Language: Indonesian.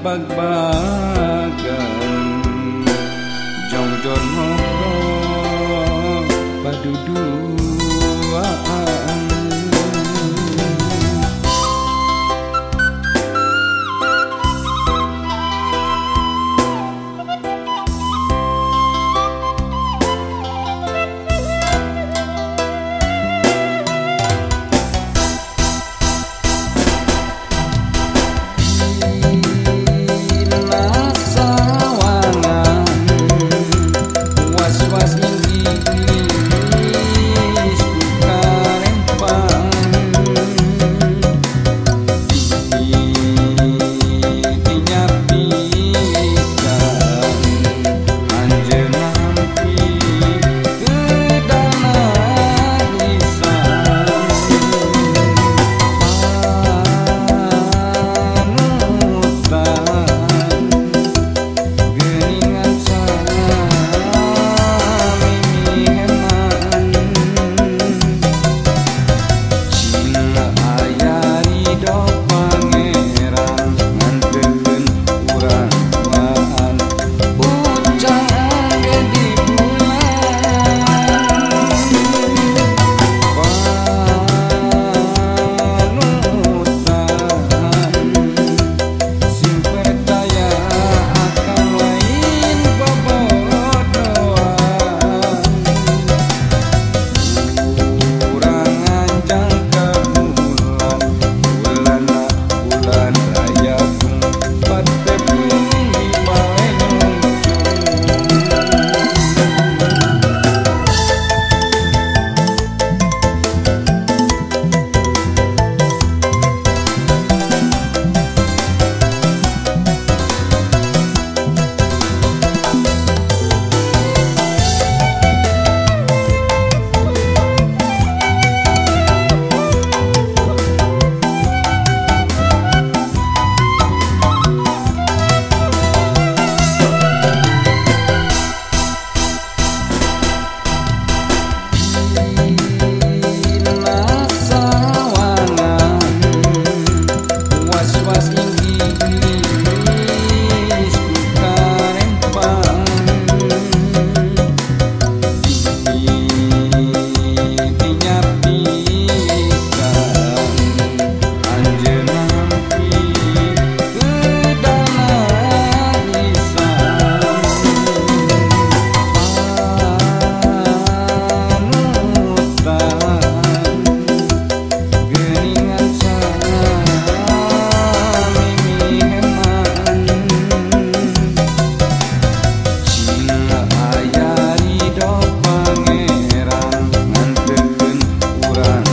pagbagan Jongjor ngobrol paduduaan Nova